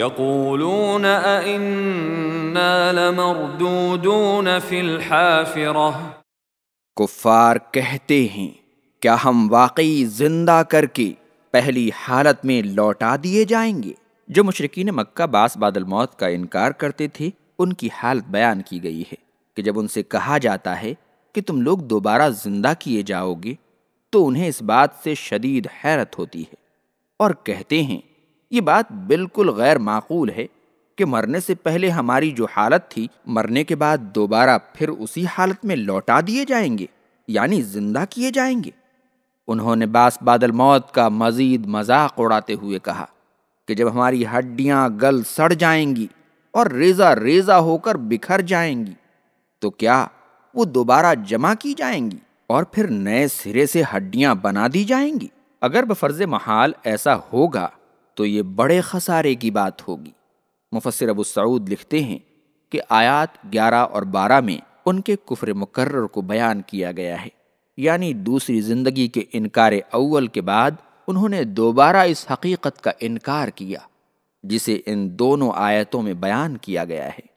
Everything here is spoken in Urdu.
يقولون أئنا لمردودون في الحافرة. کفار کہتے ہیں، کیا ہم واقعی زندہ کر کے پہلی حالت میں لوٹا دیے جائیں گے؟ جو مشرقین مکہ باس بادل موت کا انکار کرتے تھے، ان کی حالت بیان کی گئی ہے کہ جب ان سے کہا جاتا ہے کہ تم لوگ دوبارہ زندہ کیے جاؤ گے، تو انہیں اس بات سے شدید حیرت ہوتی ہے اور کہتے ہیں یہ بات بالکل غیر معقول ہے کہ مرنے سے پہلے ہماری جو حالت تھی، مرنے کے بعد دوبارہ پھر اسی حالت میں لوٹا دیے جائیں گے یعنی زندہ کیے جائیں گے۔ انہوں نے باس بادل موت کا مزید مذاق اڑاتے ہوئے کہا کہ جب ہماری ہڈیاں گل سڑ جائیں گی اور ریزہ ریزہ ہو کر بکھر جائیں گی، تو کیا وہ دوبارہ جمع کی جائیں گی اور پھر نئے سرے سے ہڈیاں بنا دی جائیں گی؟ اگر بفرض محال ایسا ہوگا تو یہ بڑے خسارے کی بات ہوگی۔ مفسر ابو سعود لکھتے ہیں کہ آیات گیارہ اور بارہ میں ان کے کفر مقرر کو بیان کیا گیا ہے۔ یعنی دوسری زندگی کے انکار اول کے بعد انہوں نے دوبارہ اس حقیقت کا انکار کیا، جسے ان دونوں آیتوں میں بیان کیا گیا ہے۔